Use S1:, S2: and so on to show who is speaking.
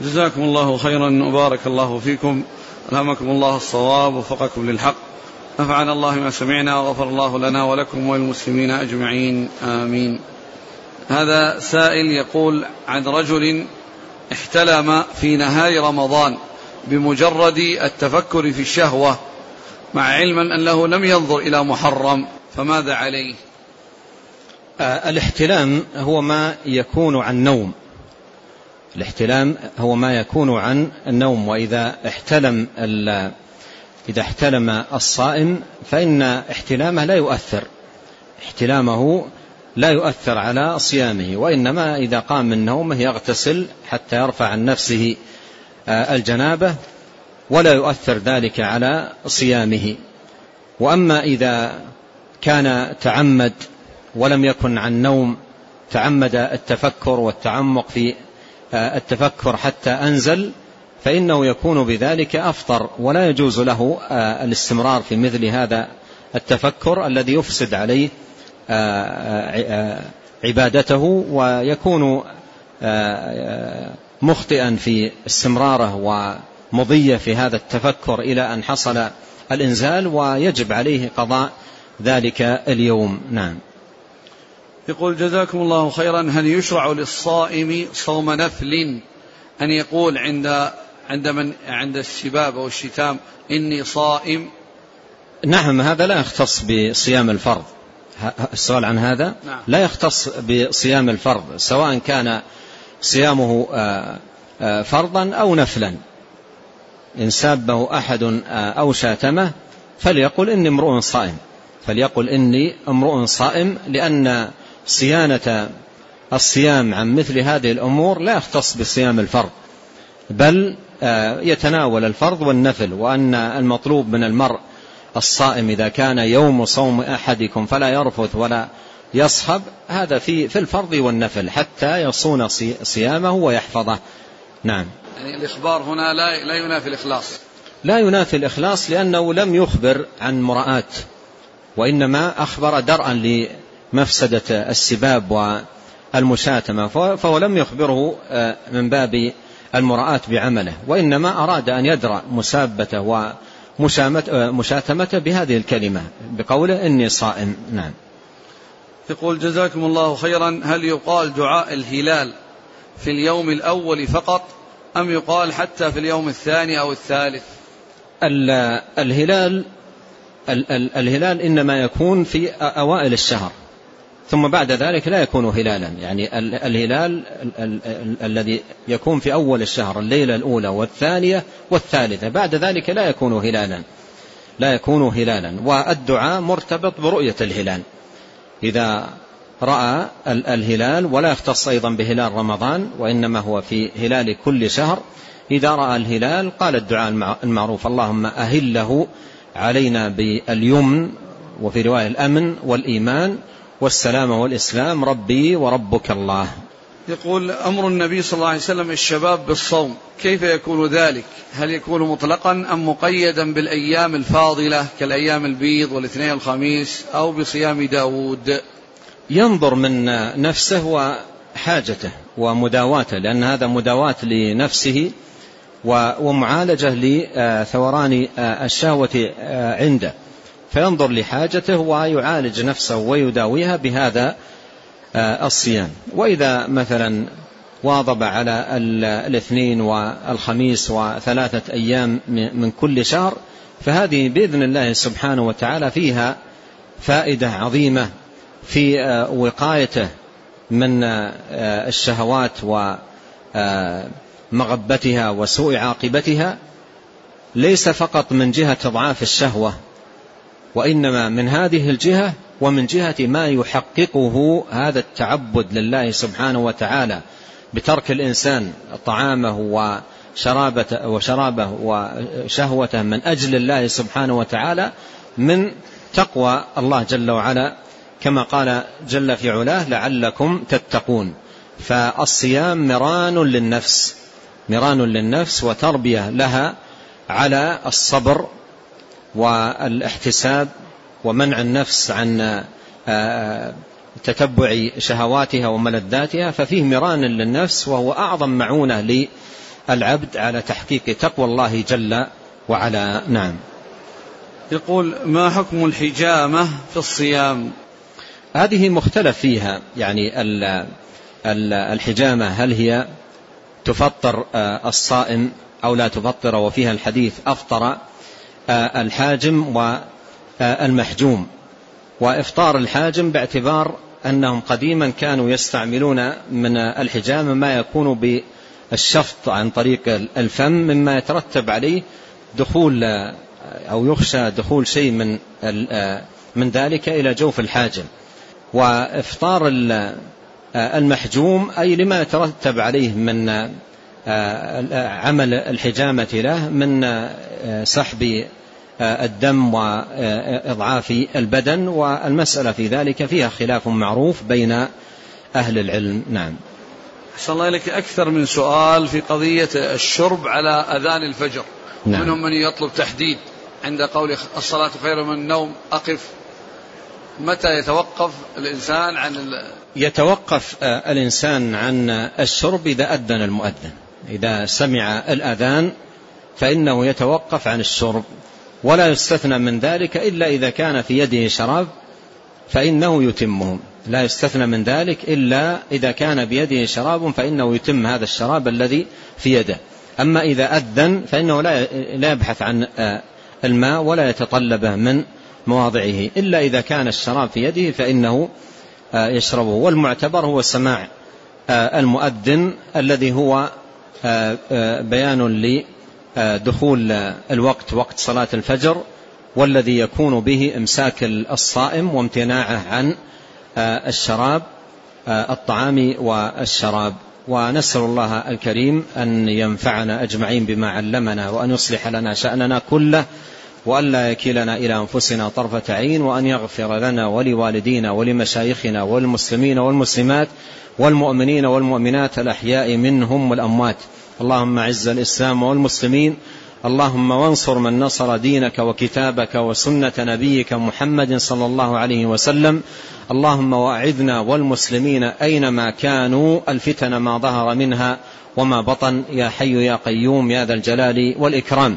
S1: جزاكم الله خيرا وبارك الله فيكم. ألهمكم الله الصواب وفقكم للحق. نفعنا الله ما سمعنا وغفر الله لنا ولكم وللمسلمين أجمعين. آمين. هذا سائل يقول عن رجل احتلم في نهار رمضان بمجرد التفكر في الشهوة مع علم أنه لم ينظر إلى محرم فماذا عليه؟
S2: آه، الاحتلام هو ما يكون عن نوم. الاحتلام هو ما يكون عن النوم وإذا احتلم إذا احتلم الصائم فإن احتلامه لا يؤثر احتلامه لا يؤثر على صيامه وإنما إذا قام من نومه يغتسل حتى يرفع عن نفسه آه، الجنابة ولا يؤثر ذلك على صيامه. وأما إذا كان تعمد ولم يكن عن نوم تعمد التفكر والتعمق في التفكر حتى أنزل فإنه يكون بذلك أفطر ولا يجوز له آه، الاستمرار في مثل هذا التفكر الذي يفسد عليه آه، عبادته ويكون مخطئا في استمراره ومضية في هذا التفكر إلى أن حصل الإنزال ويجب عليه قضاء ذلك اليوم. نعم.
S1: يقول جزاكم الله خيرا هل يشرع للصائم صوم نفل؟ أن يقول عند عند من عند الشباب أو الشتام إني صائم.
S2: نعم هذا لا يختص بصيام الفرض. السؤال عن هذا؟ نعم. لا يختص بصيام الفرض سواء كان صيامه آه، آه، فرضا أو نفلا. إن سابه أحد آه، أو شاتمه فليقل إني امرؤ صائم. فليقل إني امرؤ صائم لأن صيانة الصيام عن مثل هذه الأمور لا يختص بصيام الفرض بل آه، يتناول الفرض والنفل وأن المطلوب من المرء الصائم إذا كان يوم صوم أحدكم فلا يرفث ولا يصحب هذا في في الفرض والنفل حتى يصون صيامه ويحفظه. نعم.
S1: يعني الإخبار هنا لا لا ينافي الإخلاص.
S2: لا ينافي الإخلاص لأنه لم يخبر عن مراءات وإنما أخبر درءا مفسدة السباب والمشاتمة فهو لم يخبره آه، من باب المراءة بعمله. وإنما أراد أن يدرأ مسابته ومشاتمته آه، بهذه الكلمة بقوله إني صائم. نعم.
S1: يقول جزاكم الله خيرا. هل يقال دعاء الهلال في اليوم الأول فقط أم يقال حتى في اليوم الثاني أو الثالث؟
S2: الهلال الهلال إنما يكون في أوائل الشهر. ثم بعد ذلك لا يكون هلالا. يعني الهلال الذي يكون في أول الشهر الليلة الأولى والثانية والثالثة. بعد ذلك لا يكون هلالا. لا يكون هلالا. والدعاء مرتبط برؤية الهلال. إذا رأى الهلال ولا يختص أيضا بهلال رمضان وإنما هو في هلال كل شهر. إذا رأى الهلال قال الدعاء المعروف اللهم أهله علينا باليمن وفي رواية الأمن والإيمان والسلامة والإسلام ربي وربك الله.
S1: يقول أمر النبي صلى الله عليه وسلم الشباب بالصوم كيف يكون ذلك؟ هل يكون مطلقا أم مقيدا بالأيام الفاضلة كالأيام البيض والاثنين والخميس أو بصيام داود؟
S2: ينظر من نفسه وحاجته ومداواته لأن هذا مداواة لنفسه ومعالجة لثوران الشهوة عنده. فينظر لحاجته ويعالج نفسه ويداويها بهذا آه، الصيام. وإذا مثلا واظب على الاثنين والخميس وثلاثة أيام من كل شهر فهذه بإذن الله سبحانه وتعالى فيها فائدة عظيمة في آه، وقايته من آه، الشهوات ومغبتها وسوء عاقبتها ليس فقط من جهة إضعاف الشهوة وإنما من هذه الجهة ومن جهة ما يحققه هذا التعبد لله سبحانه وتعالى بترك الإنسان طعامه وشرابته, وشرابه وشهوته من أجل الله سبحانه وتعالى من تقوى الله جل وعلا كما قال جل في علاه لعلكم تتقون فالصيام مران للنفس مران للنفس وتربية لها على الصبر والاحتساب ومنع النفس عن آه، آه، تتبع شهواتها وملذاتها ففيه مران للنفس وهو أعظم معونة العبد على تحقيق تقوى الله جل وعلا. نعم.
S1: يقول ما حكم الحجامة في الصيام؟
S2: هذه مختلف فيها يعني الحجامة هل هي تفطر آه، الصائم أو لا تفطر وفيها الحديث أفطر الحاجم والمحجوم وإفطار الحاجم باعتبار أنهم قديما كانوا يستعملون من الحجامة ما يكون بالشفط عن طريق الفم مما يترتب عليه دخول آه، أو يخشى دخول شيء من من ذلك إلى جوف الحاجم. وإفطار المحجوم أي لما يترتب عليه من آه، عمل الحجامة له من آه، سحب آه، الدم وإضعاف البدن والمسألة في ذلك فيها خلاف معروف بين أهل العلم. نعم.
S1: أحسن الله إليك. أكثر من سؤال في قضية الشرب على أذان الفجر. نعم. منهم من يطلب تحديد عند قول الصلاة خير من النوم أقف. متى يتوقف الإنسان عن
S2: يتوقف الإنسان عن الشرب إذا أذن المؤذن. إذا سمع الأذان فإنه يتوقف عن الشرب ولا يستثنى من ذلك إلا إذا كان في يده شراب فإنه يتمه. لا يستثنى من ذلك إلا إذا كان بيده شراب فإنه يتم هذا الشراب الذي في يده. أما إذا أذن فإنه لا يبحث عن آه، الماء ولا يتطلبه من مواضعه. إلا إذا كان الشراب في يده فإنه آه، يشربه. والمعتبر هو سماع آه، المؤذن الذي هو بيان لدخول الوقت وقت صلاة الفجر والذي يكون به إمساك الصائم وامتناعه عن آه، الشراب الطعام والشراب. ونسأل الله الكريم أن ينفعنا أجمعين بما علمنا وأن يصلح لنا شأننا كله وأن لا يكلنا إلى أنفسنا طرفة عين وأن يغفر لنا ولوالدينا ولمشايخنا والمسلمين والمسلمات والمؤمنين والمؤمنات الأحياء منهم والأموات. اللهم عز الإسلام والمسلمين. اللهم وانصر من نصر دينك وكتابك وسنة نبيك محمد صلى الله عليه وسلم. اللهم وأعذنا والمسلمين أينما كانوا. الفتن ما ظهر منها وما بطن. يا حي يا قيوم يا ذا الجلال والإكرام.